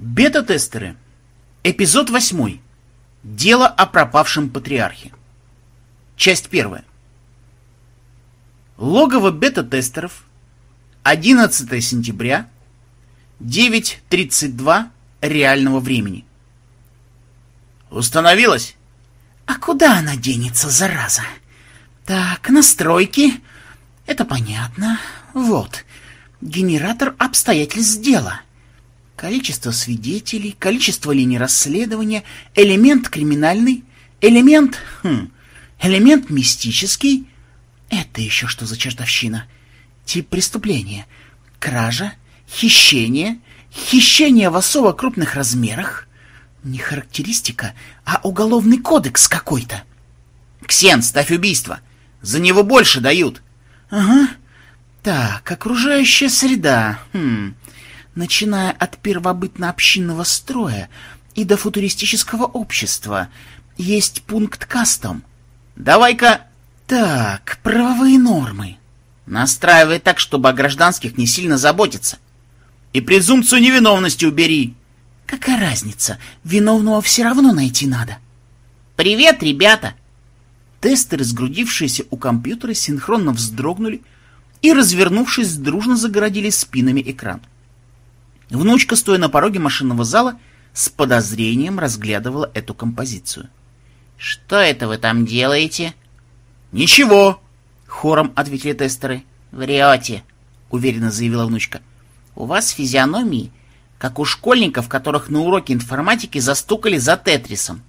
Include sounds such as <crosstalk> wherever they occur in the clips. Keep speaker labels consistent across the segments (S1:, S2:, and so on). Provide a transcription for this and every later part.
S1: Бета-тестеры. Эпизод 8. Дело о пропавшем патриархе. Часть первая. Логово бета-тестеров. 11 сентября. 9.32 реального времени. Установилось?
S2: А куда она денется, зараза? Так, настройки. Это понятно. Вот. Генератор обстоятельств дела. Количество свидетелей, количество линий расследования, элемент криминальный, элемент... Хм, элемент мистический. Это еще что за чертовщина? Тип преступления. Кража, хищение, хищение в особо крупных размерах. Не характеристика, а уголовный кодекс какой-то.
S1: Ксен, ставь убийство. За него больше дают.
S2: Ага. Так, окружающая среда. Хм. Начиная от первобытно-общинного строя и до футуристического общества. Есть пункт кастом.
S1: Давай-ка...
S2: Так, правовые нормы.
S1: Настраивай так, чтобы о гражданских не сильно заботиться. И презумпцию невиновности убери.
S2: Какая разница? Виновного все равно найти надо.
S1: Привет, ребята!
S2: Тестеры, сгрудившиеся у компьютера, синхронно вздрогнули и, развернувшись, дружно загородили спинами экран. Внучка, стоя на пороге машинного зала, с подозрением разглядывала эту композицию.
S3: «Что это вы там делаете?»
S1: «Ничего!» — хором ответили тестеры.
S3: «Врете!»
S2: — уверенно заявила внучка.
S3: «У вас физиономии как у школьников, которых на уроке информатики застукали за тетрисом.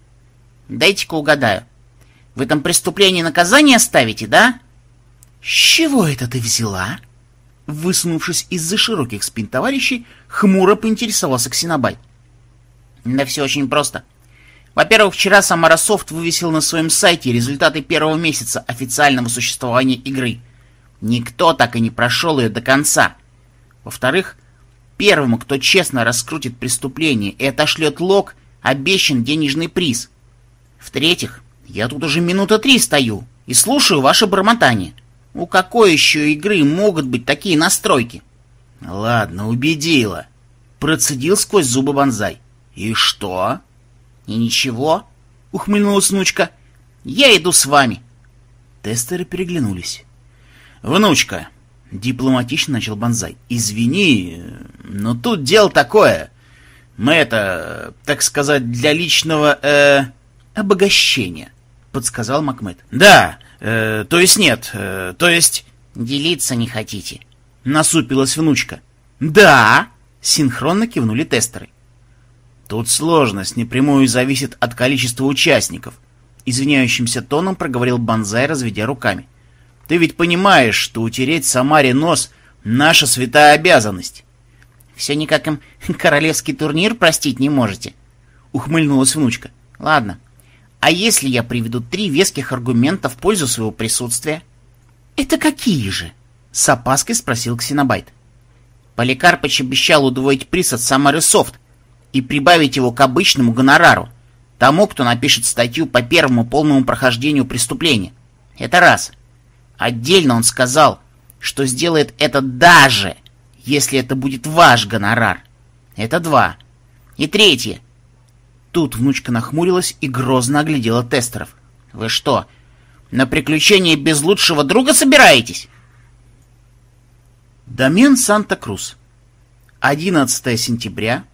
S3: Дайте-ка угадаю. Вы там преступление и наказание ставите, да?
S2: С чего это ты взяла? Высунувшись из-за широких спин товарищей, хмуро поинтересовался Ксенобай.
S3: Да все очень просто. Во-первых, вчера Самарасофт вывесил на своем сайте результаты первого месяца официального существования игры. Никто так и не прошел ее до конца. Во-вторых, Первому, кто честно раскрутит преступление и отошлет лог, обещан денежный приз. В-третьих, я тут уже минута три стою и слушаю ваше бормотание. У какой еще игры могут быть такие настройки?
S1: Ладно, убедила. Процедил сквозь зубы Бонзай. И что?
S3: И ничего, ухмыльнулась внучка. Я иду с вами.
S2: Тестеры переглянулись.
S1: Внучка, Дипломатично начал Бонзай. «Извини, но тут дело такое. Мы это, так сказать, для личного э, обогащения», — подсказал Макмед. «Да, э, то есть нет, э, то есть...»
S3: «Делиться не хотите?»
S1: — насупилась внучка. «Да!» — синхронно кивнули тестеры. «Тут сложность непрямую зависит от количества участников», — извиняющимся тоном проговорил Бонзай, разведя руками. Ты ведь понимаешь, что утереть Самаре нос — наша святая обязанность.
S3: — Все никак им <laughs> королевский турнир простить не можете, — ухмыльнулась внучка. — Ладно, а если я приведу три веских аргумента в пользу своего присутствия?
S2: — Это какие же? — с опаской спросил Ксенобайт.
S3: Поликарпыч обещал удвоить приз от Самары Софт и прибавить его к обычному гонорару, тому, кто напишет статью по первому полному прохождению преступления. Это раз. Отдельно он сказал, что сделает это даже, если это будет ваш гонорар. Это два. И третье. Тут внучка нахмурилась и грозно оглядела тестеров. Вы что, на приключение без лучшего друга собираетесь?
S1: Домен Санта-Крус. 11 сентября,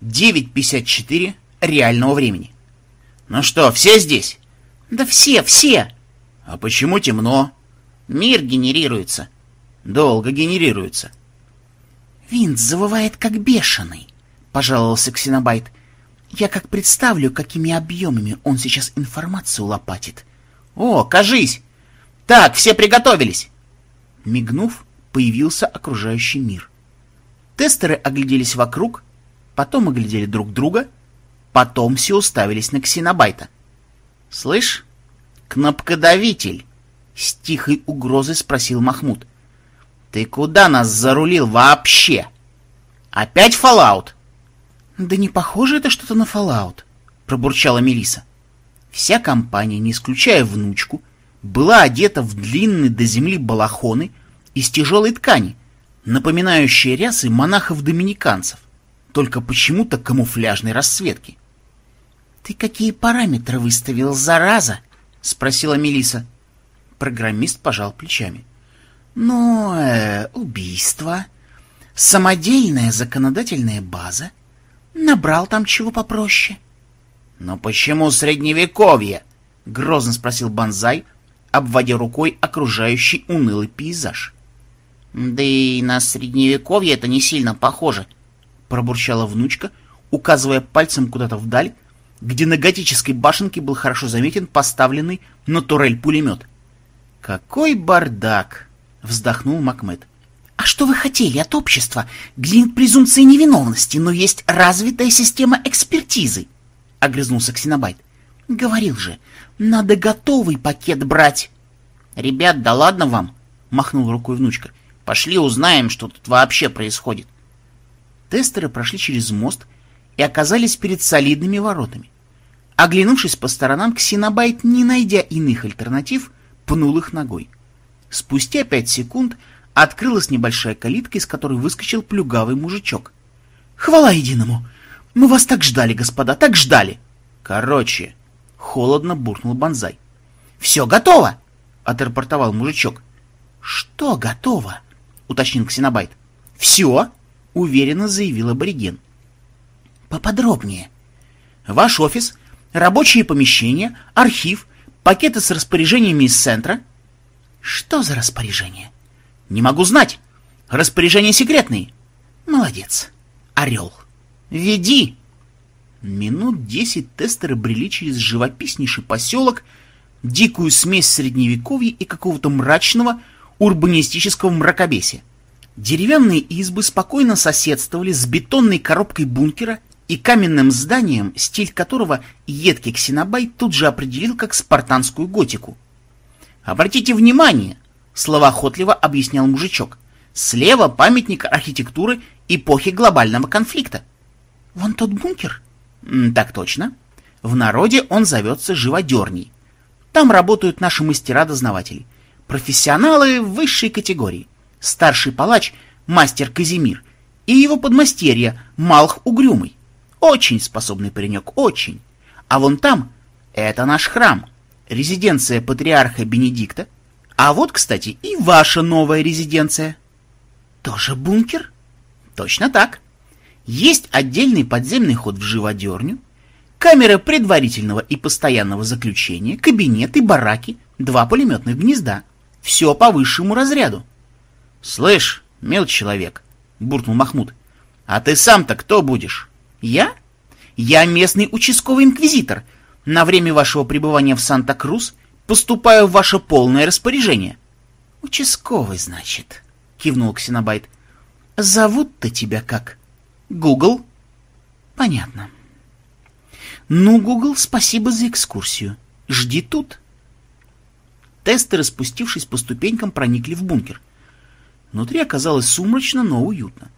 S1: 9.54 реального времени. Ну что, все здесь?
S3: Да все, все.
S1: А почему темно?
S3: Мир генерируется.
S1: Долго генерируется.
S2: Винт завывает как бешеный, пожаловался Ксенобайт. Я как представлю, какими объемами он сейчас информацию лопатит.
S3: О, кажись! Так, все приготовились!
S2: Мигнув, появился окружающий мир. Тестеры огляделись вокруг, потом оглядели друг друга, потом все уставились на Ксенобайта.
S3: «Слышь, кнопкодавитель!»
S2: — с тихой угрозой спросил Махмуд.
S3: «Ты куда нас зарулил вообще? Опять Фоллаут?»
S2: «Да не похоже это что-то на Фоллаут», — пробурчала Мелиса. Вся компания, не исключая внучку, была одета в длинные до земли балахоны из тяжелой ткани, напоминающие рясы монахов-доминиканцев. только почему-то камуфляжной расцветки.
S3: «Ты какие параметры выставил, зараза?» — спросила Мелиса.
S2: Программист пожал плечами.
S3: «Ну, э, убийство, самодельная законодательная база. Набрал там чего попроще».
S2: «Но почему средневековье?» — грозно спросил Банзай, обводя рукой окружающий унылый пейзаж.
S3: «Да и на средневековье это не сильно похоже», — пробурчала внучка, указывая пальцем куда-то вдаль, где на готической башенке был хорошо заметен поставленный на турель пулемет.
S2: «Какой бардак!» — вздохнул Макмед.
S3: «А что вы хотели от общества, где нет презумпции невиновности, но есть развитая система экспертизы?» — огрызнулся Ксенобайт. «Говорил же, надо готовый пакет брать!»
S1: «Ребят, да ладно вам!» — махнул рукой внучка. «Пошли узнаем, что тут вообще происходит!»
S2: Тестеры прошли через мост и оказались перед солидными воротами. Оглянувшись по сторонам, Ксенобайт, не найдя иных альтернатив, пнул их ногой. Спустя пять секунд открылась небольшая калитка, из которой выскочил плюгавый мужичок. «Хвала единому! Мы вас так ждали, господа, так ждали!» «Короче!» — холодно буркнул Бонзай.
S3: «Все готово!»
S2: — отрапортовал мужичок.
S3: «Что готово?»
S2: — уточнил Ксенобайт. «Все!» — уверенно заявил абориген.
S3: «Поподробнее».
S2: «Ваш офис рабочие помещения, архив, пакеты с распоряжениями из центра.
S3: Что за распоряжение?
S2: Не могу знать. Распоряжения секретные.
S3: Молодец. Орел.
S2: Веди. Минут десять тестеры брели через живописнейший поселок, дикую смесь средневековья и какого-то мрачного урбанистического мракобесия. Деревянные избы спокойно соседствовали с бетонной коробкой бункера и каменным зданием, стиль которого едкий ксенобай тут же определил как спартанскую готику. «Обратите внимание!» — словоохотливо объяснял мужичок. «Слева памятник архитектуры эпохи глобального конфликта».
S3: «Вон тот бункер?»
S2: «Так точно. В народе он зовется живодерней. Там работают наши мастера-дознаватели. Профессионалы высшей категории. Старший палач — мастер Казимир, и его подмастерье — Малх Угрюмый. Очень способный паренек, очень. А вон там — это наш храм, резиденция патриарха Бенедикта. А вот, кстати, и ваша новая резиденция.
S3: Тоже бункер?
S2: Точно так. Есть отдельный подземный ход в живодерню, камера предварительного и постоянного заключения, кабинет и бараки, два пулеметных гнезда. Все по высшему разряду. — Слышь, мел человек, — буркнул Махмуд, — а ты сам-то кто будешь?
S3: Я? Я местный участковый инквизитор. На время вашего пребывания в Санта-Крус поступаю в ваше полное распоряжение.
S2: Участковый, значит, кивнул Ксенобайт.
S3: Зовут-то тебя как?
S2: Гугл.
S3: Понятно. Ну, Гугл, спасибо за экскурсию. Жди тут.
S2: Тестеры, спустившись по ступенькам, проникли в бункер. Внутри оказалось сумрачно, но уютно.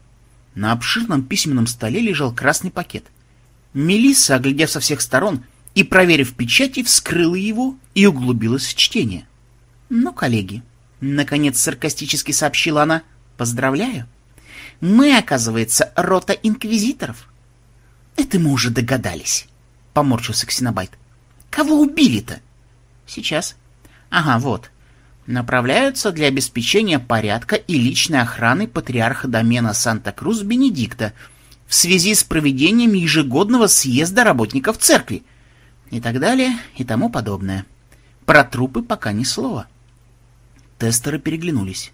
S2: На обширном письменном столе лежал красный пакет. Мелисса, оглядев со всех сторон и проверив печати, вскрыла его и углубилась в чтение.
S3: «Ну, коллеги», — наконец саркастически сообщила она, — «поздравляю. Мы, оказывается, рота инквизиторов».
S2: «Это мы уже догадались», — поморщился Ксенобайт.
S3: «Кого убили-то?»
S2: «Сейчас. Ага, вот направляются для обеспечения порядка и личной охраны патриарха домена Санта-Крус Бенедикта в связи с проведением ежегодного съезда работников церкви и так далее и тому подобное. Про трупы пока ни слова. Тестеры переглянулись.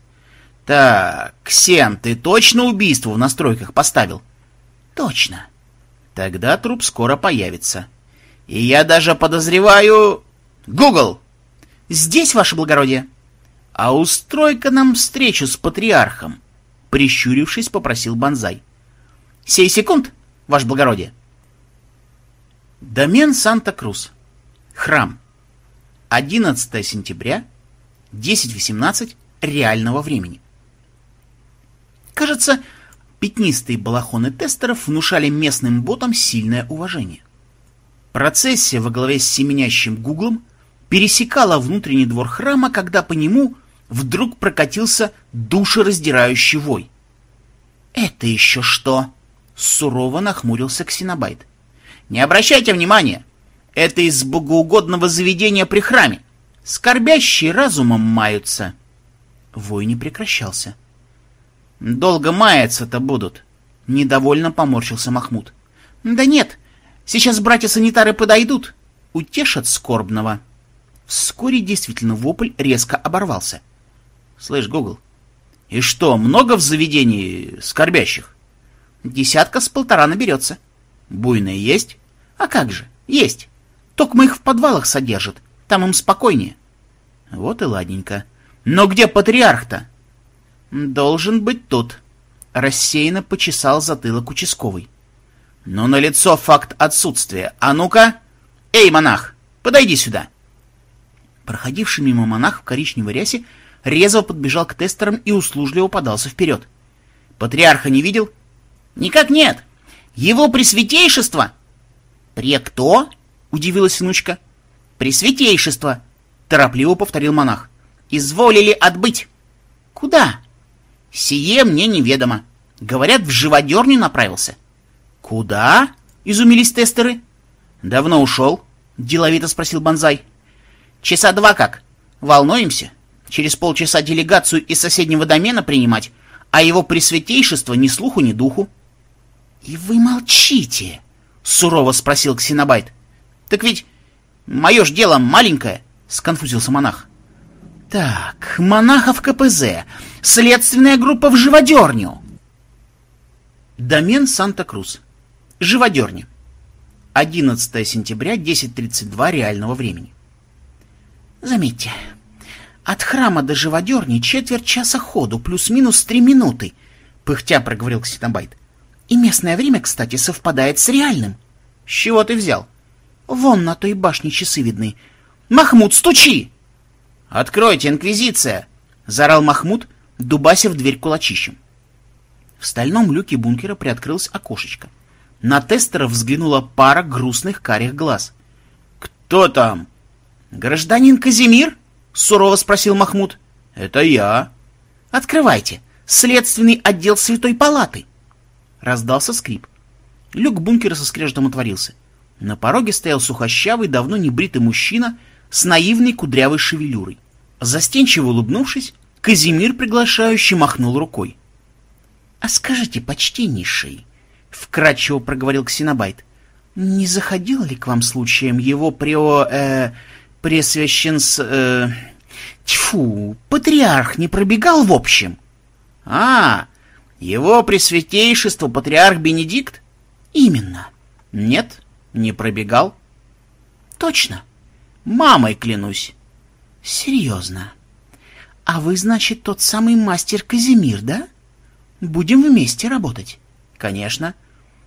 S2: «Так, Ксен, ты точно убийство в настройках поставил?»
S3: «Точно».
S2: «Тогда труп скоро появится. И я даже подозреваю...» «Гугл!»
S3: «Здесь, ваше благородие!»
S2: «А устрой-ка нам встречу с патриархом», — прищурившись, попросил Бонзай.
S3: «Сей секунд, ваше благородие».
S2: Домен Санта-Крус. Храм. 11 сентября, 10.18 реального времени. Кажется, пятнистые балахоны тестеров внушали местным ботам сильное уважение. Процессия во главе с семенящим гуглом пересекала внутренний двор храма, когда по нему вдруг прокатился душераздирающий вой.
S3: «Это еще что?»
S2: — Сурово нахмурился Ксенобайт. Не обращайте внимания. Это из богоугодного заведения при храме. Скорбящие разумом маются. Вой не прекращался. Долго маяться-то будут. Недовольно поморщился Махмуд. Да нет, сейчас братья-санитары подойдут. Утешат скорбного. Вскоре действительно вопль резко оборвался. Слышь, Гугл, и что, много в заведении скорбящих? Десятка с полтора наберется. Буйные есть? А как же, есть. Только мы их в подвалах содержат, там им спокойнее. Вот и ладненько. Но где патриарх-то? Должен быть тут. Рассеянно почесал затылок участковый. Но на лицо факт отсутствия. А ну-ка! Эй, монах, подойди сюда. Проходивший мимо монах в коричневой рясе резво подбежал к тестерам и услужливо подался вперед. Патриарха не видел? Никак нет. Его пресвятейшество... Пре кто? Удивилась внучка. Пресвятейшество, торопливо повторил монах. Изволили отбыть. Куда? Сие мне неведомо. Говорят, в живодерню направился. Куда? Изумились тестеры. Давно ушел? Деловито спросил Бонзай. Часа два как. Волнуемся. Через полчаса делегацию из соседнего домена принимать, а его пресвятейшество ни слуху, ни духу. — И вы молчите? — сурово спросил Ксенобайт. — Так ведь мое ж дело маленькое, — сконфузился монах. — Так, монахов КПЗ, следственная группа в живодерню. Домен Санта-Крус. Живодерня. 11 сентября, 10.32 реального времени. Заметьте, от храма до живодерни четверть часа ходу, плюс-минус три минуты, пыхтя проговорил Ксенобайт. И местное время, кстати, совпадает с реальным. С чего ты взял? Вон на той башне часы видны. Махмуд, стучи! Откройте, инквизиция! Заорал Махмуд, дубася в дверь кулачищем. В стальном люке бункера приоткрылось окошечко. На тестера взглянула пара грустных карих глаз. «Кто там?» «Гражданин Казимир?» — сурово спросил Махмуд. «Это я». «Открывайте. Следственный отдел Святой Палаты». Раздался скрип. Люк бункера со скрежетом отворился. На пороге стоял сухощавый, давно не бритый мужчина с наивной кудрявой шевелюрой. Застенчиво улыбнувшись, Казимир приглашающе махнул рукой. — А скажите, почтеннейший, — вкратчиво проговорил Ксенобайт, — не заходил ли к вам случаем его прио... Э, пресвященс... Э, тьфу, патриарх не пробегал в общем? — А, его пресвятейшество патриарх Бенедикт? — Именно. — Нет, не пробегал. — Точно. Мамой клянусь. — Серьезно. А вы, значит, тот самый мастер Казимир, да? Будем вместе работать. — Конечно.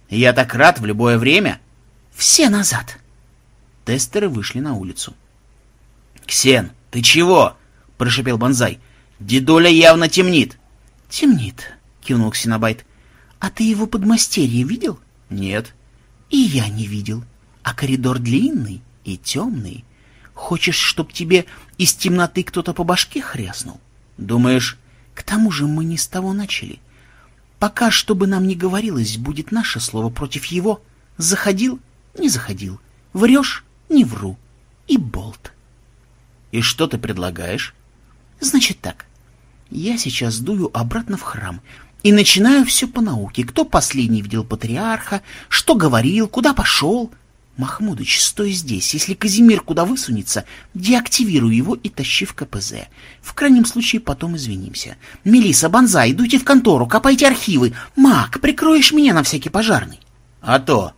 S2: Я так рад в любое время. — Все назад. Тестеры вышли на улицу. — Ксен, ты чего? — прошепел Бонзай. — Дедуля явно темнит. — Темнит, — кивнул Ксенобайт. — А ты его подмастерье видел? — Нет. — И я не видел. А коридор длинный и темный. Хочешь, чтоб тебе из темноты кто-то по башке хряснул? Думаешь, к тому же мы не с того начали. Пока, чтобы нам не говорилось, будет наше слово против его. Заходил — не заходил. Врешь — не вру. И болт. И что ты предлагаешь? Значит так. Я сейчас дую обратно в храм и начинаю все по науке. Кто последний видел патриарха, что говорил, куда пошел — Махмудыч, стой здесь. Если Казимир куда высунется, деактивируй его и тащи в КПЗ. В крайнем случае потом извинимся. Мелиса, Бонзай, идуйте в контору, копайте архивы. Мак, прикроешь меня на всякий пожарный? А то.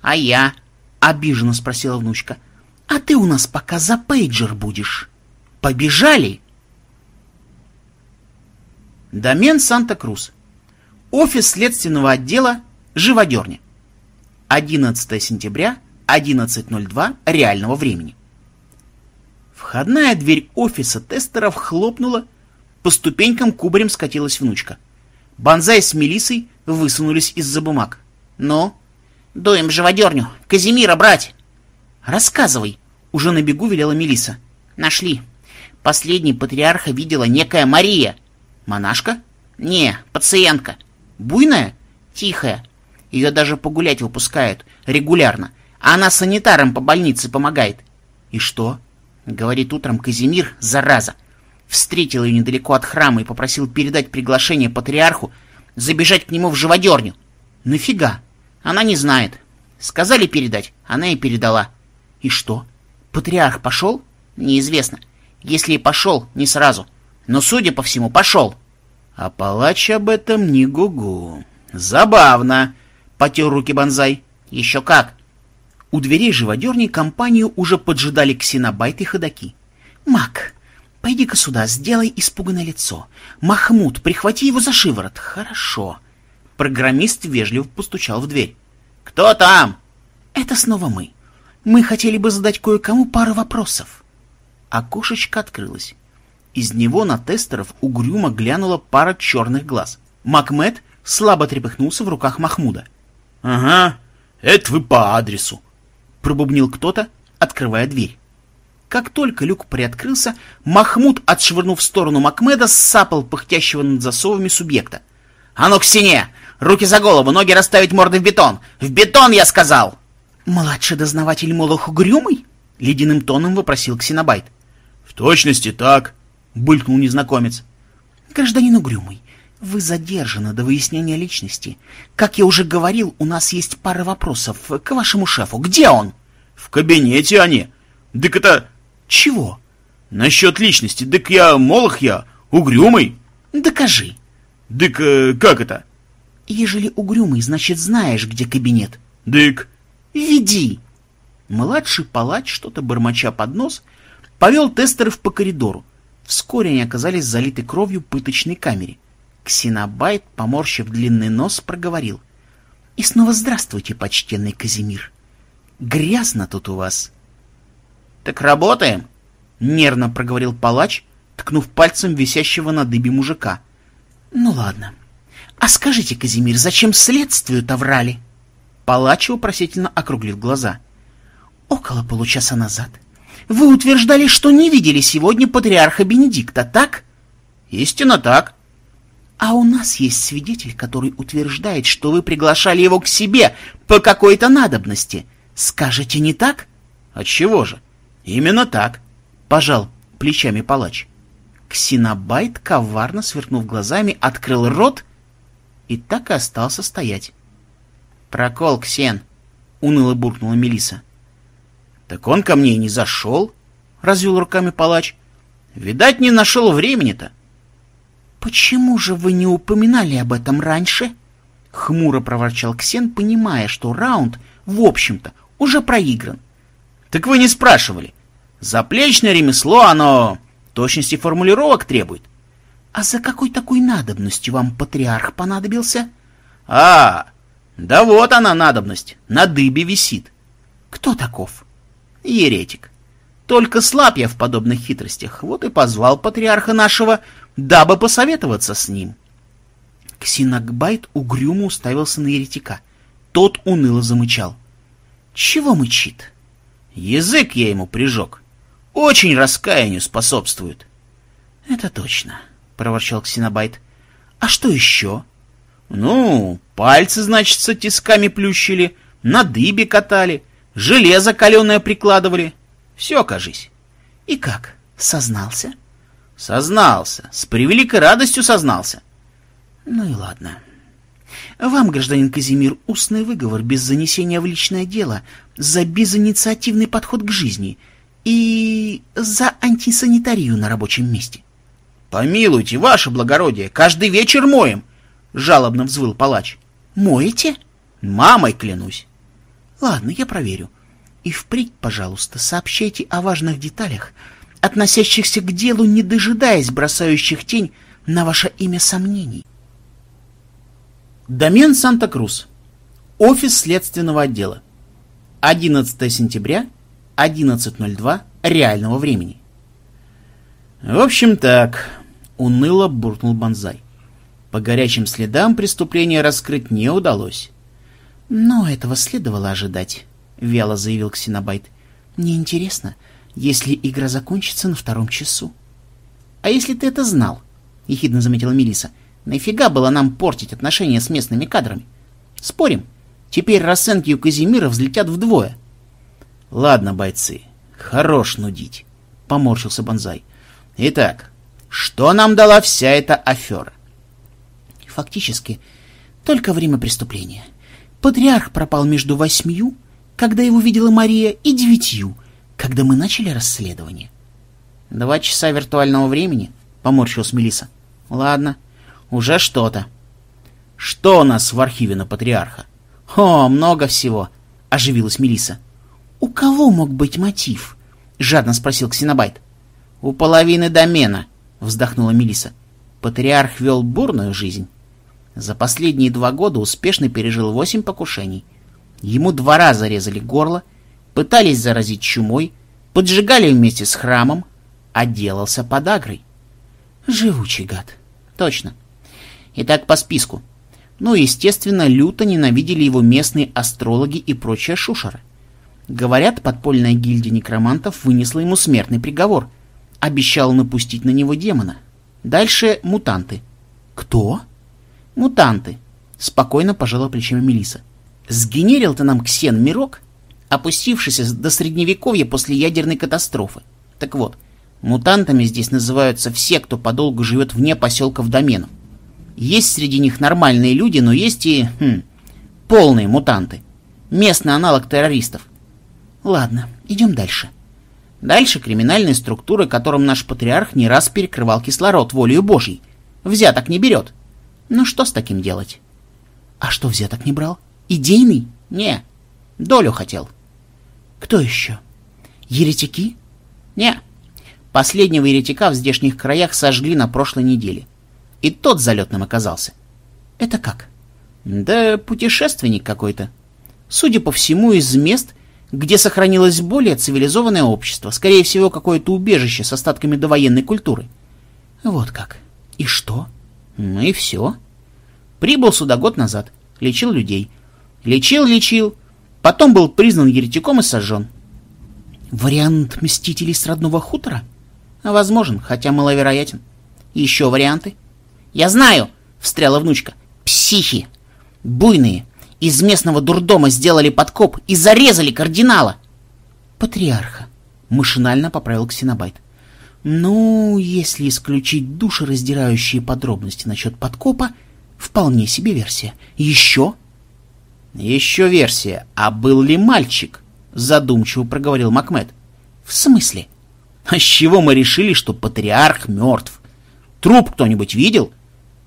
S2: А я? Обиженно спросила внучка. А ты у нас пока за пейджер будешь. Побежали? Домен Санта-Крус. Офис следственного отдела Живодерня. 11 сентября 11.02 реального времени. Входная дверь офиса тестеров хлопнула, по ступенькам кубарем скатилась внучка. Бонзай с Мелисой высунулись из-за бумаг. «Ну?» «Дуем живодерню! Казимира брать!» «Рассказывай!» — уже на бегу велела Мелиса. «Нашли. Последний патриарха видела некая Мария». «Монашка?» «Не, пациентка». «Буйная?» «Тихая.
S3: Ее даже погулять выпускают регулярно. А она санитарам по больнице помогает. И что? Говорит утром Казимир, зараза. Встретил ее недалеко от храма и попросил передать приглашение патриарху забежать к нему в живодерню. Нафига? Она не знает. Сказали передать, она и передала. И что? Патриарх пошел? Неизвестно. Если и пошел, не сразу. Но, судя по всему, пошел.
S2: А палач об этом не гугу. Забавно, потер руки Бонзай.
S3: Еще как.
S2: У дверей живодерни компанию уже поджидали ксенобайт и ходаки.
S1: «Мак, пойди-ка сюда, сделай испуганное лицо. Махмуд, прихвати его за шиворот. Хорошо».
S2: Программист вежливо постучал в дверь.
S3: «Кто там?»
S1: «Это снова мы. Мы хотели бы задать кое-кому пару вопросов».
S2: Окошечко открылось. Из него на тестеров угрюмо глянула пара черных глаз. Макмед слабо трепыхнулся в руках Махмуда. — Ага, это вы по адресу, — пробубнил кто-то, открывая дверь. Как только люк приоткрылся, Махмуд, отшвырнув в сторону Макмеда, сапал пыхтящего над засовами субъекта.
S3: «А ну к стене! Руки за голову, ноги расставить морды в бетон! В бетон, я сказал!»
S1: «Младший дознаватель Молох Угрюмый?» — ледяным тоном вопросил Ксенобайт.
S2: «В точности так», — булькнул незнакомец.
S1: «Гражданин Угрюмый, вы задержаны до выяснения личности. Как я уже говорил, у нас есть пара вопросов к вашему шефу. Где он?»
S2: «В кабинете они. Дык это...»
S1: «Чего?»
S2: «Насчет личности. Дык я Молох я, Угрюмый».
S1: «Докажи».
S2: «Дык э, как это?»
S1: «Ежели Угрюмый, значит, знаешь, где кабинет».
S2: «Дык...»
S1: «Веди».
S2: Младший палач, что-то бормоча под нос, повел тестеров по коридору. Вскоре они оказались залиты кровью пыточной камере. Ксенобайт, поморщив длинный нос, проговорил.
S1: — И снова здравствуйте, почтенный Казимир. Грязно тут у вас.
S3: — Так работаем, —
S2: нервно проговорил палач, ткнув пальцем висящего на дыбе мужика.
S1: — Ну ладно. А скажите, Казимир, зачем следствию-то врали?
S2: Палач вопросительно округлил глаза.
S1: — Около получаса назад вы утверждали, что не видели сегодня патриарха Бенедикта, так?
S2: — Истинно так.
S1: А у нас есть свидетель, который утверждает, что вы приглашали его к себе по какой-то надобности. Скажете, не так?
S2: Отчего же? Именно так, пожал плечами палач. Ксенобайт, коварно сверкнув глазами, открыл рот и так и остался стоять.
S3: Прокол, Ксен,
S2: уныло буркнула Мелиса. Так он ко мне и не зашел, развел руками палач. Видать, не нашел времени-то.
S1: «Почему же вы не упоминали об этом раньше?» — хмуро проворчал Ксен, понимая, что раунд, в общем-то, уже проигран.
S2: «Так вы не спрашивали. Заплечное ремесло, оно точности формулировок требует».
S1: «А за какой такой надобностью вам патриарх понадобился?»
S2: «А, да вот она надобность, на дыбе висит».
S1: «Кто таков?»
S2: «Еретик. Только слаб я в подобных хитростях, вот и позвал патриарха нашего дабы посоветоваться с ним.
S1: Ксенокбайт угрюмо уставился на еретика. Тот уныло замычал. — Чего мычит?
S2: — Язык я ему прижег. Очень раскаянию способствует.
S1: — Это точно, — проворчал Ксенобайт. — А что еще?
S2: — Ну, пальцы, значит, с тисками плющили, на дыбе катали, железо каленое прикладывали. Все, кажись.
S1: — И как, сознался?
S2: — Сознался, с превеликой радостью сознался.
S1: Ну и ладно. Вам, гражданин Казимир, устный выговор без занесения в личное дело за безинициативный подход к жизни и за антисанитарию на рабочем месте.
S2: Помилуйте, ваше благородие, каждый вечер моем, жалобно взвыл палач.
S1: Моете?
S2: Мамой клянусь.
S1: Ладно, я проверю. И впредь, пожалуйста, сообщайте о важных деталях, относящихся к делу, не дожидаясь бросающих тень на ваше имя сомнений.
S2: Домен Санта-Крус. Офис следственного отдела. 11 сентября, 11.02 реального времени. В общем так, уныло буркнул Бонзай. По горячим следам преступления раскрыть не удалось.
S1: Но этого следовало ожидать, вяло заявил Ксенобайт. Мне интересно, — если игра закончится на втором часу.
S3: — А если ты это знал? — ехидно заметила Мелиса. Нафига было нам портить отношения с местными кадрами? Спорим,
S2: Теперь расценки у Казимира взлетят вдвое. Ладно, бойцы, хорош нудить, поморщился Бонзай. Итак, что нам дала вся эта афера?
S3: Фактически, только время преступления. Патриарх пропал между восьмью, когда его видела Мария, и девятью, когда мы начали расследование.
S2: Два часа виртуального времени? Поморщилась Мелиса. Ладно, уже что-то. Что у нас в архиве на патриарха? О, много всего, оживилась Мелиса.
S3: У кого мог быть мотив? Жадно спросил Ксенобайт.
S2: У половины домена, вздохнула Мелиса. Патриарх вел бурную жизнь. За последние два года успешно пережил восемь покушений. Ему два раза резали горло, пытались заразить чумой, поджигали вместе с храмом, отделался подагрой.
S3: Живучий гад.
S2: Точно. Итак, по списку. Ну, естественно, люто ненавидели его местные астрологи и прочая шушера. Говорят, подпольная гильдия некромантов вынесла ему смертный приговор. Обещала напустить на него демона. Дальше мутанты.
S3: Кто?
S2: Мутанты. Спокойно пожала плечами Мелиса. Сгенерил-то нам Ксен мирок, опустившийся до средневековья после ядерной катастрофы. Так вот, Мутантами здесь называются все, кто подолгу живет вне поселков доменов. Есть среди них нормальные люди, но есть и хм, полные мутанты. Местный аналог террористов.
S3: Ладно, идем дальше.
S2: Дальше криминальные структуры, которым наш патриарх не раз перекрывал кислород волею Божьей. Взяток не берет. Ну что с таким делать?
S3: А что взяток не брал? Идейный?
S2: Не. Долю хотел.
S3: Кто еще? Еретики?
S2: Не. Последнего еретика в здешних краях сожгли на прошлой неделе. И тот залетным оказался.
S3: Это как?
S2: Да путешественник какой-то. Судя по всему, из мест, где сохранилось более цивилизованное общество, скорее всего, какое-то убежище с остатками довоенной культуры.
S3: Вот как. И что?
S2: Ну и все. Прибыл сюда год назад, лечил людей. Лечил, лечил, потом был признан еретиком и сожжен.
S3: Вариант мстителей с родного хутора?
S2: Возможен, хотя маловероятен. Еще варианты? Я знаю, встряла внучка. Психи. Буйные. Из местного дурдома сделали подкоп и зарезали кардинала.
S3: Патриарха. Машинально поправил Ксенобайт. Ну, если исключить душераздирающие подробности насчет подкопа, вполне себе версия. Еще?
S2: Еще версия. А был ли мальчик? Задумчиво проговорил Макмед.
S3: В смысле?
S2: — а с чего мы решили, что патриарх мертв? Труп кто-нибудь видел?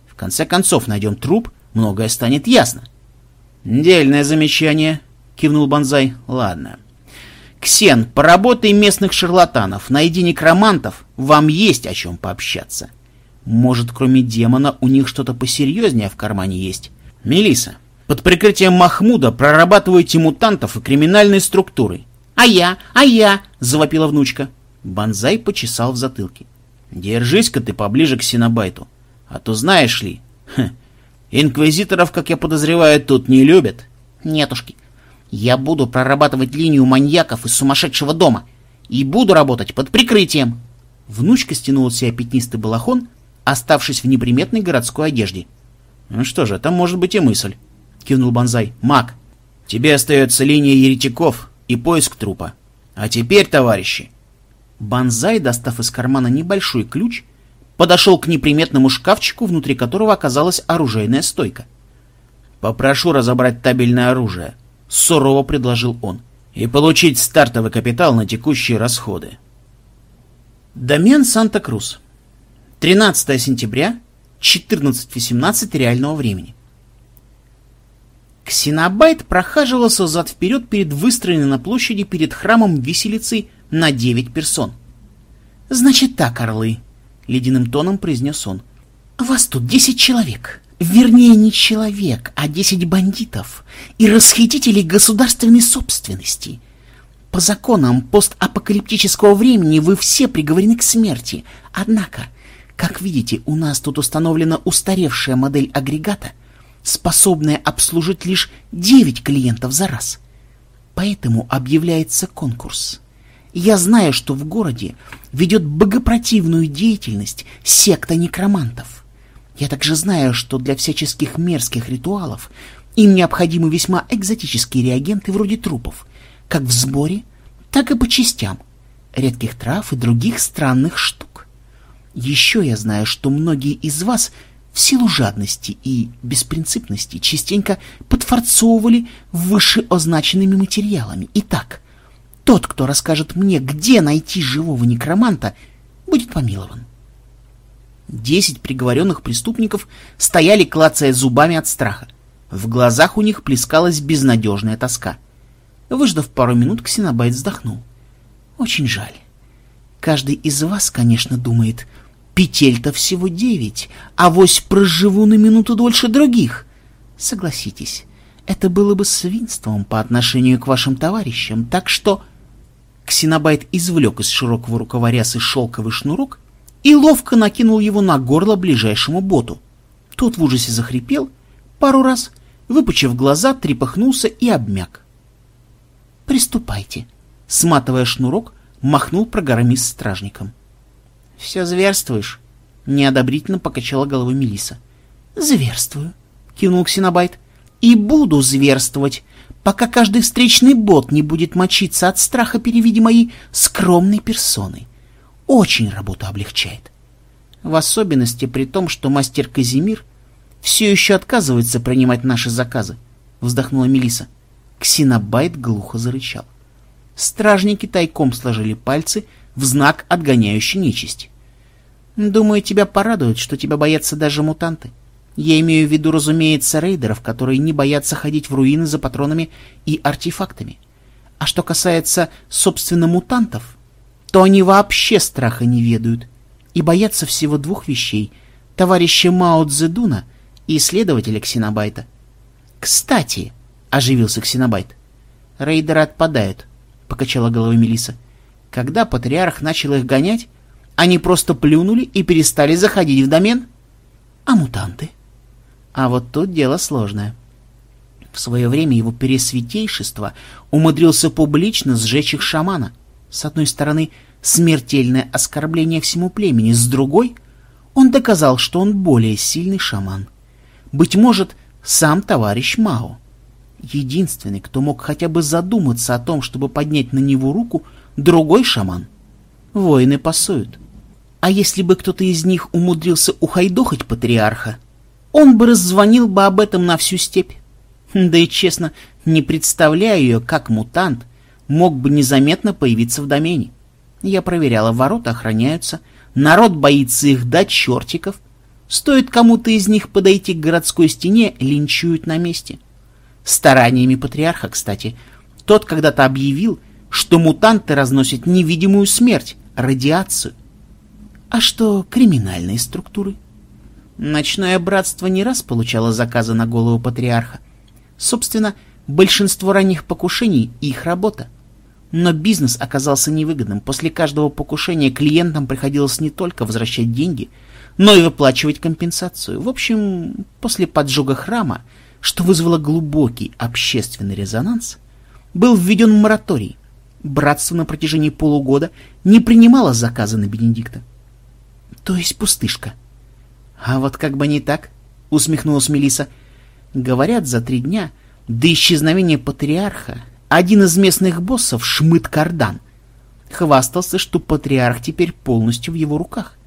S2: В конце концов, найдем труп, многое станет ясно. Дельное замечание, кивнул Бонзай. Ладно. Ксен, поработай местных шарлатанов, найди некромантов, вам есть о чем пообщаться. Может, кроме демона, у них что-то посерьезнее в кармане есть. Мелиса, под прикрытием Махмуда прорабатывайте мутантов и криминальные структуры.
S3: А я, а я, завопила внучка.
S2: Бонзай почесал в затылке. «Держись-ка ты поближе к Синабайту. А то знаешь ли, хм, инквизиторов, как я подозреваю, тут не любят».
S3: «Нетушки, я буду прорабатывать линию маньяков из сумасшедшего дома. И буду работать под прикрытием».
S2: Внучка стянула с себя пятнистый балахон, оставшись в неприметной городской одежде. «Ну что же, там может быть и мысль», — кивнул Бонзай. «Маг, тебе остается линия еретиков и поиск трупа. А теперь, товарищи, Банзай, достав из кармана небольшой ключ, подошел к неприметному шкафчику, внутри которого оказалась оружейная стойка. «Попрошу разобрать табельное оружие», — сурово предложил он, — «и получить стартовый капитал на текущие расходы». Домен Санта-Крус. 13 сентября, 14.18 реального времени. Ксенобайт прохаживался зад-вперед перед выстроенной на площади перед храмом виселицей на девять персон.
S3: «Значит так, орлы», — ледяным тоном произнес он. «Вас тут десять человек. Вернее, не человек, а десять бандитов и расхитителей государственной собственности. По законам постапокалиптического времени вы все приговорены к смерти. Однако, как видите, у нас тут установлена устаревшая модель агрегата, способная обслужить лишь девять клиентов за раз. Поэтому объявляется конкурс. Я знаю, что в городе ведет богопротивную деятельность секта некромантов. Я также знаю, что для всяческих мерзких ритуалов
S2: Им необходимы весьма экзотические реагенты вроде трупов, как в сборе, так и по частям, редких трав и других странных штук. Еще я знаю, что многие из вас в силу жадности и беспринципности частенько подфорцовывали вышеозначенными материалами. Итак, тот, кто расскажет мне, где найти живого некроманта, будет помилован. Десять приговоренных преступников стояли, клацая зубами от страха. В глазах у них плескалась безнадежная тоска. Выждав пару минут, Ксенобайт вздохнул. Очень жаль. Каждый из вас, конечно, думает, петель-то всего девять, а вось проживу на минуту дольше других. Согласитесь, это было бы свинством по отношению к вашим товарищам, так что... Ксенобайт извлек из широкого рукава рясы шелковый шнурок и ловко накинул его на горло ближайшему боту. Тот в ужасе захрипел пару раз, выпучив глаза, трепыхнулся и обмяк. «Приступайте», — сматывая шнурок, махнул программист стражником. «Все зверствуешь?» — неодобрительно покачала головой Мелиса. «Зверствую», — кивнул Ксенобайт. «И буду зверствовать, пока каждый встречный бот не будет мочиться от страха при виде моей скромной персоны очень работу облегчает. В особенности при том, что мастер Казимир все еще отказывается принимать наши заказы, вздохнула Мелиса. Ксенобайт глухо зарычал. Стражники тайком сложили пальцы в знак отгоняющей нечисти. Думаю, тебя порадует, что тебя боятся даже мутанты. Я имею в виду, разумеется, рейдеров, которые не боятся ходить в руины за патронами и артефактами. А что касается, собственно, мутантов, то они вообще страха не ведают и боятся всего двух вещей — товарища Мао Цзэдуна и исследователя Ксенобайта. «Кстати», — оживился Ксенобайт, — «рейдеры отпадают», — покачала головой Мелиса. «Когда патриарх начал их гонять, они просто плюнули и перестали заходить в домен. А мутанты? А вот тут дело сложное. В свое время его пересвятейшество умудрился публично сжечь их шамана — с одной стороны, смертельное оскорбление всему племени, с другой — он доказал, что он более сильный шаман. Быть может, сам товарищ Мао. Единственный, кто мог хотя бы задуматься о том, чтобы поднять на него руку, другой шаман. Воины пасуют. А если бы кто-то из них умудрился ухайдохать патриарха, он бы раззвонил бы об этом на всю степь. Да и, честно, не представляю ее как мутант, мог бы незаметно появиться в домене. Я проверяла, ворота охраняются, народ боится их дать чертиков. Стоит кому-то из них подойти к городской стене, линчуют на месте. Стараниями патриарха, кстати. Тот когда-то объявил, что мутанты разносят невидимую смерть, радиацию. А что криминальные структуры? Ночное братство не раз получало заказы на голову патриарха. Собственно, большинство ранних покушений — их работа. Но бизнес оказался невыгодным. После каждого покушения клиентам приходилось не только возвращать деньги, но и выплачивать компенсацию. В общем, после поджога храма, что вызвало глубокий общественный резонанс, был введен мораторий. Братство на протяжении полугода не принимало заказы на Бенедикта. То есть пустышка. А вот как бы не так, усмехнулась Мелиса. Говорят, за три дня до исчезновения патриарха один из местных боссов, Шмыт Кардан, хвастался, что патриарх теперь полностью в его руках,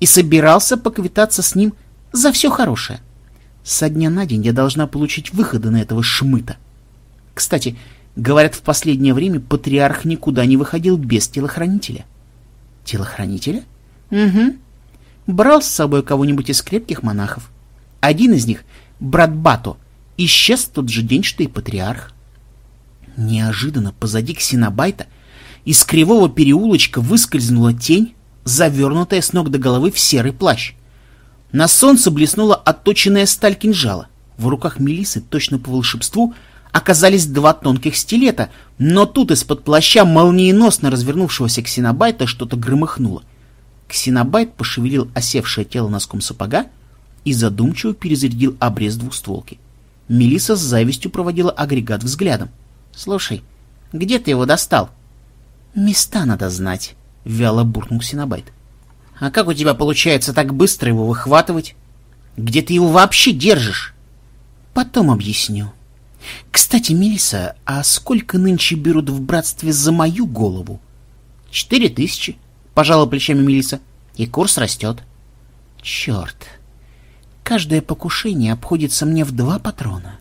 S2: и собирался поквитаться с ним за все хорошее. Со дня на день я должна получить выходы на этого Шмыта. Кстати, говорят, в последнее время патриарх никуда не выходил без телохранителя. Телохранителя? Угу. Брал с собой кого-нибудь из крепких монахов. Один из них, брат Бато, исчез в тот же день, что и патриарх. Неожиданно позади ксенобайта из кривого переулочка выскользнула тень, завернутая с ног до головы в серый плащ. На солнце блеснула отточенная сталь кинжала. В руках Мелисы, точно по волшебству, оказались два тонких стилета, но тут из-под плаща молниеносно развернувшегося ксенобайта что-то громыхнуло. Ксенобайт пошевелил осевшее тело носком сапога и задумчиво перезарядил обрез двухстволки. Мелиса с завистью проводила агрегат взглядом. Слушай, где ты его достал? Места надо знать, вяло буркнул Синабайт. А как у тебя получается так быстро его выхватывать? Где ты его вообще держишь? Потом объясню. Кстати, Мелиса, а сколько нынче берут в братстве за мою голову?
S3: Четыре тысячи, пожала плечами Мелиса, и курс растет.
S2: Черт. Каждое покушение обходится мне в два патрона.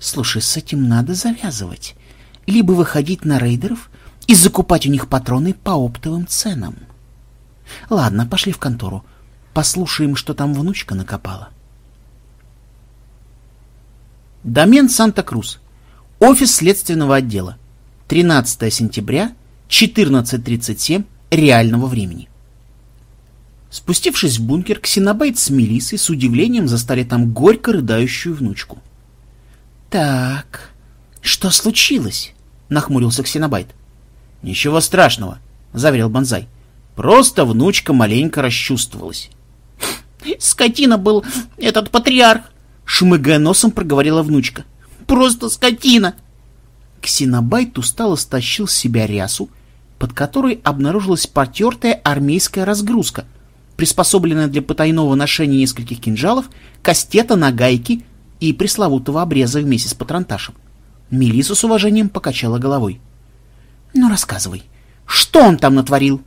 S2: Слушай, с этим надо завязывать. Либо выходить на рейдеров и закупать у них патроны по оптовым ценам. Ладно, пошли в контору. Послушаем, что там внучка накопала. Домен Санта-Крус. Офис следственного отдела. 13 сентября, 14.37 реального времени. Спустившись в бункер, Ксенобайт с Мелиссой с удивлением застали там горько рыдающую внучку. «Так, что случилось?» — нахмурился Ксенобайт.
S1: «Ничего страшного», — заверил Бонзай. «Просто внучка маленько расчувствовалась».
S3: «Скотина был этот патриарх!» — шмыгая носом проговорила внучка. «Просто скотина!»
S2: Ксенобайт устало стащил с себя рясу, под которой обнаружилась потертая армейская разгрузка — приспособленная для потайного ношения нескольких кинжалов, кастета, нагайки и пресловутого обреза вместе с патронташем. Мелиса с уважением покачала головой. — Ну, рассказывай, что он там натворил?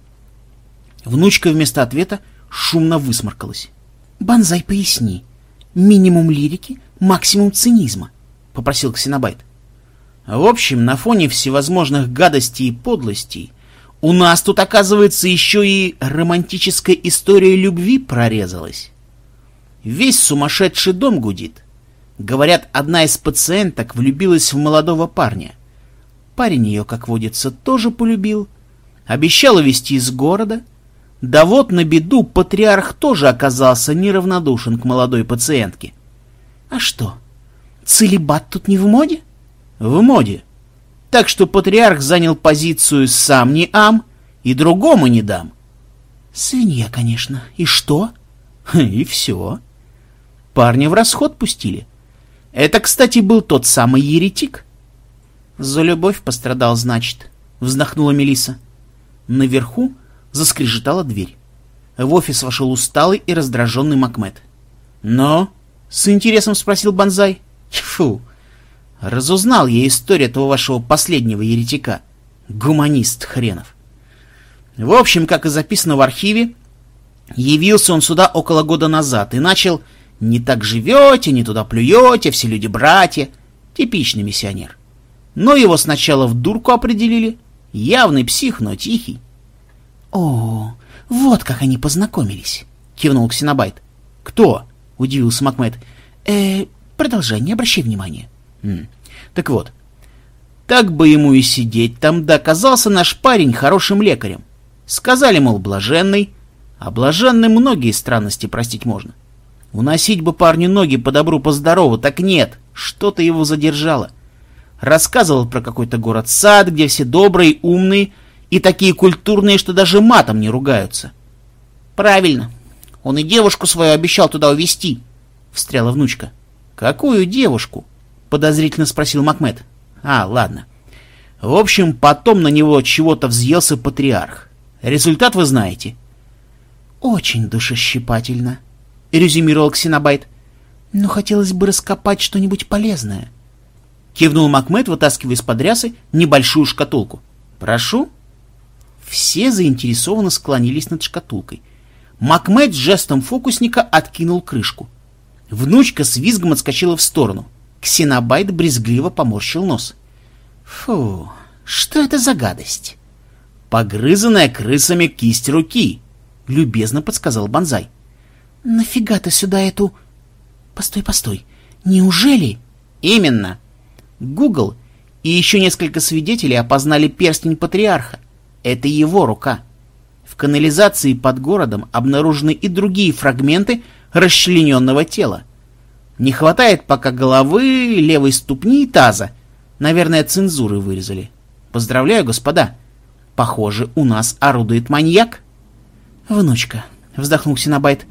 S2: Внучка вместо ответа шумно высморкалась. — Банзай, поясни. Минимум лирики, максимум цинизма, — попросил Ксенобайт.
S1: — В общем, на фоне всевозможных гадостей и подлостей у нас тут, оказывается, еще и романтическая история любви прорезалась. Весь сумасшедший дом гудит. Говорят, одна из пациенток влюбилась в молодого парня. Парень ее, как водится, тоже полюбил. Обещал увезти из города. Да вот на беду патриарх тоже оказался неравнодушен к молодой пациентке.
S2: А что, целебат тут не в моде?
S1: В моде так что патриарх занял позицию «сам не ам» и другому не дам.
S2: Свинья, конечно. И что? <laughs>
S1: И все. Парня в расход пустили. Это, кстати, был тот самый еретик.
S3: За любовь пострадал, значит, вздохнула Мелиса.
S2: Наверху заскрежетала дверь. В офис вошел усталый и раздраженный Макмед.
S1: «Но?» — с интересом спросил Бонзай. «Фу, Разузнал я историю этого вашего последнего еретика. Гуманист хренов. В общем, как и записано в архиве, явился он сюда около года назад и начал «Не так живете, не туда плюете, все люди братья». Типичный миссионер. Но его сначала в дурку определили. Явный псих, но тихий.
S2: «О, вот как они познакомились», — кивнул Ксенобайт.
S1: «Кто?» — удивился Макмед.
S2: «Э, продолжай, не обращай внимания».
S1: Так вот, так бы ему и сидеть там, да оказался наш парень хорошим лекарем. Сказали, мол, блаженный, а блаженным многие странности простить можно. Уносить бы парню ноги по добру, по здорову, так нет, что-то его задержало. Рассказывал про какой-то город-сад, где все добрые, умные и такие культурные, что даже матом не ругаются.
S3: Правильно, он и девушку свою обещал туда увезти, встряла внучка.
S1: Какую девушку? подозрительно спросил Макмед. А, ладно. В общем, потом на него чего-то взъелся патриарх. Результат вы знаете.
S2: Очень душещипательно, резюмировал Ксенобайт. Но хотелось бы раскопать что-нибудь полезное.
S1: Кивнул Макмед, вытаскивая из-под рясы небольшую шкатулку. Прошу. Все заинтересованно склонились над шкатулкой. Макмед жестом фокусника откинул крышку. Внучка с визгом отскочила в сторону. Ксенобайт брезгливо поморщил нос.
S2: Фу, что это за гадость?
S1: Погрызанная крысами кисть руки, любезно подсказал Бонзай.
S2: Нафига ты сюда эту... Постой, постой. Неужели?
S1: Именно. Гугл и еще несколько свидетелей опознали перстень патриарха. Это его рука. В канализации под городом обнаружены и другие фрагменты расчлененного тела. Не хватает пока головы, левой ступни и таза. Наверное, цензуры вырезали. Поздравляю, господа. Похоже, у нас орудует маньяк.
S2: Внучка, вздохнул Синабайт.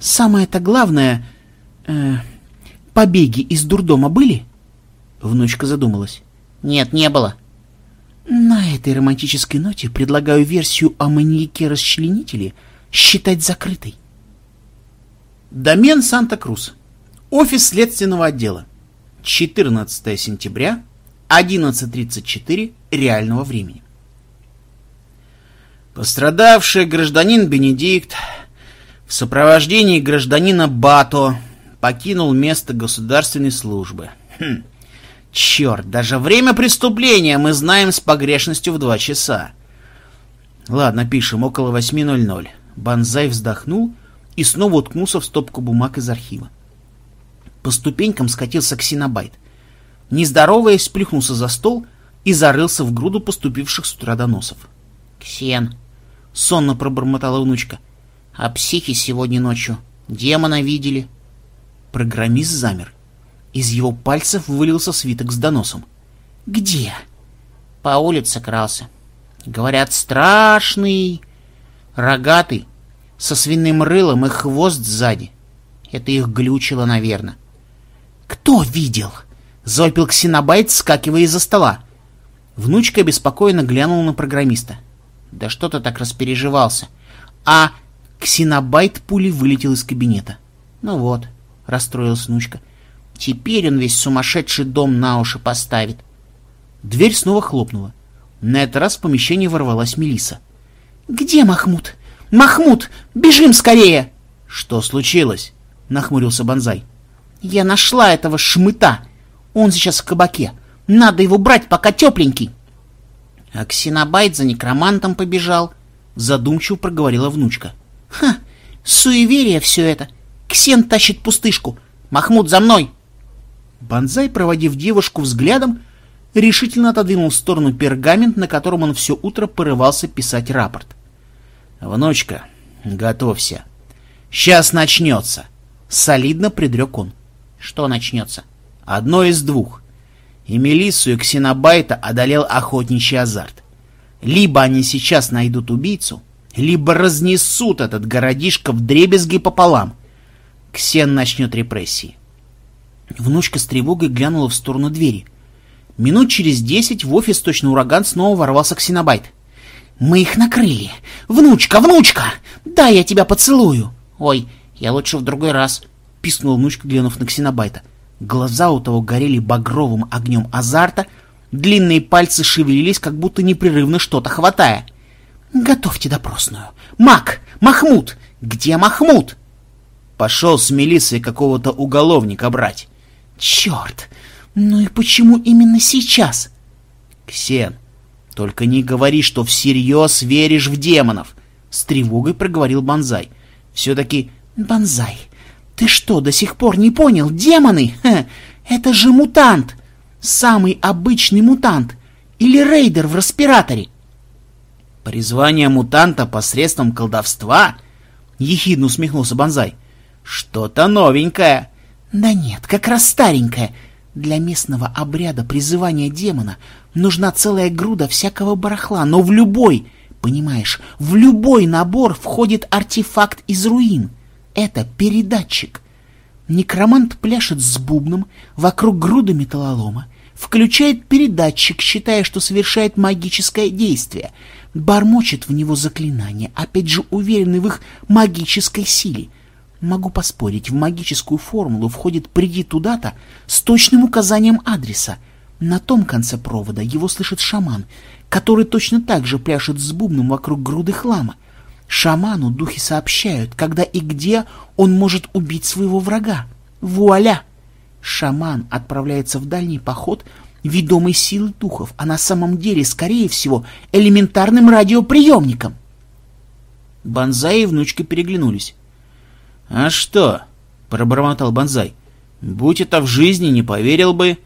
S2: Самое-то главное... Э, побеги из дурдома были?
S1: Внучка задумалась.
S3: Нет, не было.
S2: На этой романтической ноте предлагаю версию о маньяке-расчленителе считать закрытой.
S1: Домен Санта-Крус. Офис следственного отдела.
S2: 14 сентября, 11.34 реального времени. Пострадавший гражданин Бенедикт в сопровождении гражданина Бато покинул место государственной службы. Хм. Черт, даже время преступления мы знаем с погрешностью в два часа. Ладно, пишем, около 8.00. Банзай вздохнул и снова уткнулся в стопку бумаг из архива. По ступенькам скатился ксенобайт. Не здороваясь, плюхнулся за стол и зарылся в груду поступивших с утра доносов.
S3: «Ксен!» — сонно пробормотала внучка. «А психи сегодня ночью демона видели».
S2: Программист замер. Из его пальцев вылился свиток с доносом.
S3: «Где?» «По улице крался. Говорят, страшный, рогатый, со свиным рылом и хвост сзади. Это их глючило, наверное».
S2: «Кто видел?» — зопил ксенобайт, скакивая из-за стола. Внучка беспокойно глянула на программиста.
S3: «Да что ты так распереживался?»
S2: «А...» Ксенобайт пулей вылетел из кабинета.
S3: «Ну вот», — расстроилась внучка. «Теперь он весь сумасшедший дом на уши поставит».
S2: Дверь снова хлопнула. На этот раз в помещение ворвалась Мелиса.
S4: «Где Махмуд? Махмуд, бежим скорее!»
S2: «Что случилось?» — нахмурился Бонзай.
S4: «Я нашла этого шмыта. Он сейчас в кабаке. Надо его брать, пока тепленький».
S3: «А Ксенобайт за некромантом побежал», — задумчиво проговорила внучка.
S4: «Ха, суеверие все это. Ксен тащит пустышку. Махмуд, за мной!»
S2: Бонзай, проводив девушку взглядом, решительно отодвинул в сторону пергамент, на котором он все утро порывался писать рапорт. «Внучка, готовься. Сейчас начнется!» — солидно предрек он.
S3: «Что начнется?»
S2: «Одно из двух. И Мелиссу, и Ксенобайта одолел охотничий азарт. Либо они сейчас найдут убийцу, либо разнесут этот городишко в дребезги пополам. Ксен начнет репрессии. Внучка с тревогой глянула в сторону двери. Минут через десять в офис точно ураган снова ворвался Ксенобайт.
S4: «Мы их накрыли! Внучка, внучка! Дай я тебя поцелую!»
S3: «Ой, я лучше в другой раз!»
S2: — пискнула внучка, глянув на Ксенобайта. Глаза у того горели багровым огнем азарта, длинные пальцы шевелились, как будто непрерывно что-то хватая.
S4: «Готовьте допросную! Мак! Махмуд! Где Махмуд?»
S2: Пошел с милицией какого-то уголовника брать.
S4: «Черт! Ну и почему именно сейчас?»
S2: «Ксен, только не говори, что всерьез веришь в демонов!» С тревогой проговорил Бонзай. «Все-таки...»
S4: «Бонзай, ты что, до сих пор не понял? Демоны? Ха, это же мутант! Самый обычный мутант! Или рейдер в респираторе!»
S2: «Призвание мутанта посредством колдовства?» — ехидно усмехнулся Бонзай. «Что-то новенькое!»
S4: «Да нет, как раз старенькое. Для местного обряда призывания демона нужна целая груда всякого барахла, но в любой, понимаешь, в любой набор входит артефакт из руин. Это передатчик. Некромант пляшет с бубном вокруг груды металлолома, включает передатчик, считая, что совершает магическое действие, бормочет в него заклинания, опять же уверенный в их магической силе. Могу поспорить, в магическую формулу входит «приди туда-то» с точным указанием адреса. На том конце провода его слышит шаман, который точно так же пляшет с бубном вокруг груды хлама. Шаману духи сообщают, когда и где он может убить своего врага. Вуаля! Шаман отправляется в дальний поход ведомой силы духов, а на самом деле, скорее всего, элементарным радиоприемником.
S2: Бонзай и внучка переглянулись. — А что? — пробормотал Бонзай. — Будь это в жизни, не поверил бы.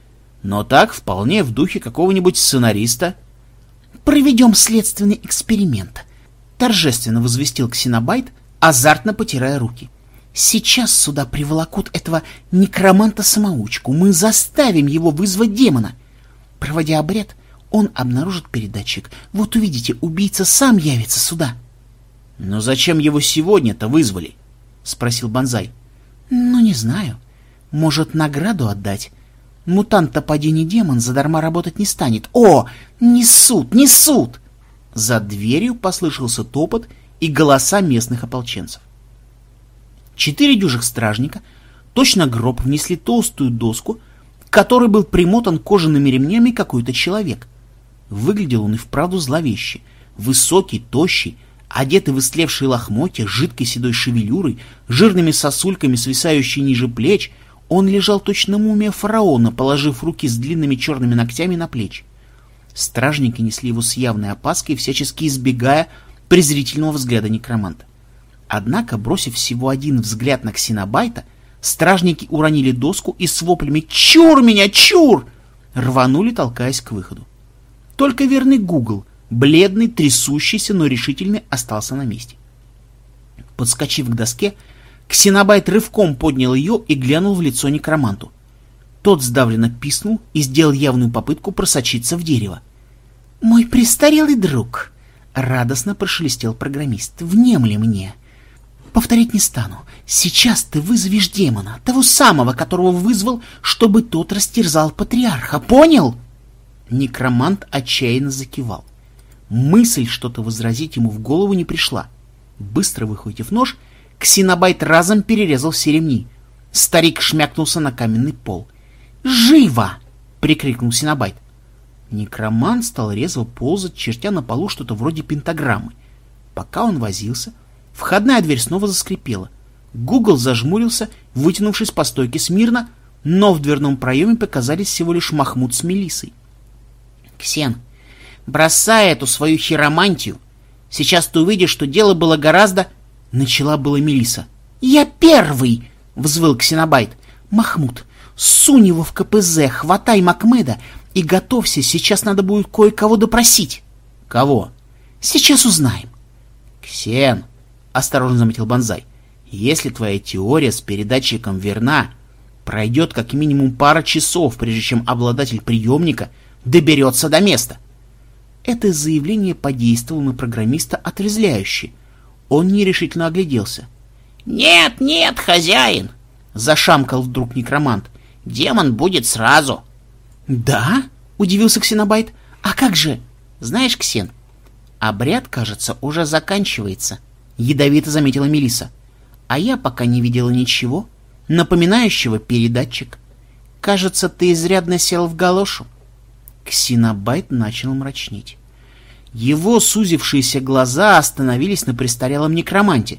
S2: Но так вполне в духе какого-нибудь сценариста.
S4: — Проведем следственный эксперимент, — торжественно возвестил Ксенобайт, азартно потирая руки. — Сейчас сюда приволокут этого некроманта-самоучку. Мы заставим его вызвать демона. Проводя обряд, он обнаружит передатчик. Вот увидите, убийца сам явится сюда.
S2: — Но зачем его сегодня-то вызвали? —— спросил Бонзай.
S4: «Ну, не знаю. Может, награду отдать? Мутант-то поди не демон, задарма работать не станет. О, несут, несут!»
S2: За дверью послышался топот и голоса местных ополченцев. Четыре дюжих стражника, точно гроб, внесли толстую доску,
S4: которой был примотан кожаными ремнями какой-то человек. Выглядел он и вправду зловеще. Высокий, тощий, одетый в истлевшие лохмотья, жидкой седой шевелюрой, жирными сосульками, свисающей ниже плеч, он лежал точно мумия фараона, положив руки с длинными черными ногтями на плечи. Стражники несли его с явной опаской, всячески избегая презрительного взгляда некроманта. Однако, бросив всего один взгляд на Ксенобайта, стражники уронили доску и с воплями «Чур меня, чур!» рванули, толкаясь к выходу. Только верный Гугл, бледный, трясущийся, но решительный, остался на месте. Подскочив к доске, Ксенобайт рывком поднял ее и глянул в лицо некроманту. Тот сдавленно писнул и сделал явную попытку просочиться в дерево. «Мой престарелый друг!» — радостно прошелестел программист. «Внемли мне!» «Повторить не стану. Сейчас ты вызовешь демона, того самого, которого вызвал, чтобы тот растерзал патриарха. Понял?» Некромант отчаянно закивал. Мысль что-то возразить ему в голову не пришла. Быстро выхватив нож, Ксенобайт разом перерезал все ремни. Старик шмякнулся на каменный пол. «Живо!» — прикрикнул Синабайт. Некромант стал резво ползать, чертя на полу что-то вроде пентаграммы. Пока он возился, входная дверь снова заскрипела. Гугл зажмурился, вытянувшись по стойке смирно, но в дверном проеме показались всего лишь Махмуд с Мелисой. «Ксен, бросай эту свою хиромантию. Сейчас ты увидишь, что дело было гораздо...» Начала была Мелиса. «Я первый!» — взвыл Ксенобайт. «Махмуд, сунь его в КПЗ, хватай Макмеда и готовься, сейчас надо будет кое-кого допросить».
S1: «Кого?»
S4: «Сейчас узнаем».
S1: «Ксен», — осторожно заметил Бонзай, — «если твоя теория с передатчиком верна, пройдет как минимум пара часов, прежде чем обладатель приемника доберется до места».
S4: Это заявление подействовало на программиста отрезвляюще. Он нерешительно огляделся.
S3: «Нет, нет, хозяин!» — зашамкал вдруг некромант. «Демон будет сразу!»
S4: «Да?» — удивился Ксенобайт. «А как же?»
S3: «Знаешь, Ксен, обряд, кажется, уже заканчивается», — ядовито заметила Мелиса. «А я пока не видела ничего, напоминающего передатчик. Кажется, ты изрядно сел в галошу».
S4: Ксенобайт начал мрачнеть. Его сузившиеся глаза остановились на престарелом некроманте.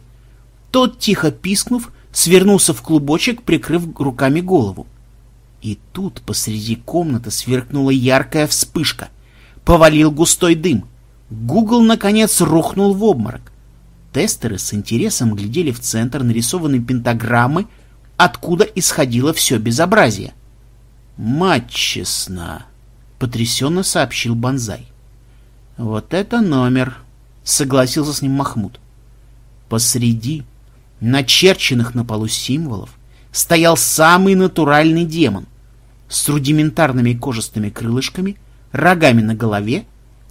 S4: Тот, тихо пискнув, свернулся в клубочек, прикрыв руками голову. И тут посреди комнаты сверкнула яркая вспышка. Повалил густой дым. Гугл, наконец, рухнул в обморок. Тестеры с интересом глядели в центр нарисованной пентаграммы, откуда исходило все безобразие. «Мать честна!» — потрясенно сообщил Бонзай. «Вот это номер!» — согласился с ним Махмуд. Посреди начерченных на полу символов стоял самый натуральный демон с рудиментарными кожистыми крылышками, рогами на голове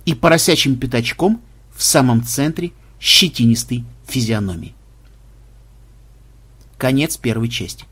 S4: и поросячим пятачком в самом центре щетинистой физиономии. Конец первой части.